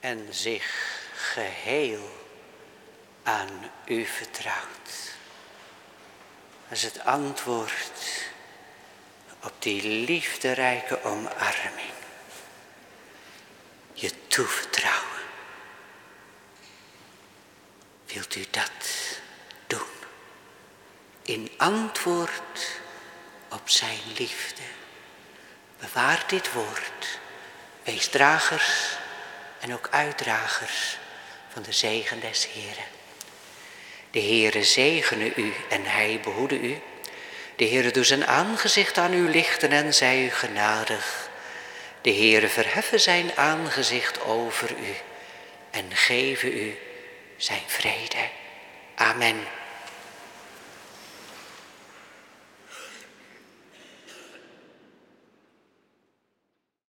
en zich geheel aan u vertrouwt. Dat is het antwoord op die liefderijke omarming. Je toevertrouwen. Wilt u dat doen? In antwoord op zijn liefde. Bewaar dit woord. Wees dragers en ook uitdragers van de zegen des Heren. De Heere zegene u en hij behoede u. De Heere doet zijn aangezicht aan u lichten en zij u genadig. De Heere verheffen zijn aangezicht over u en geven u zijn vrede. Amen.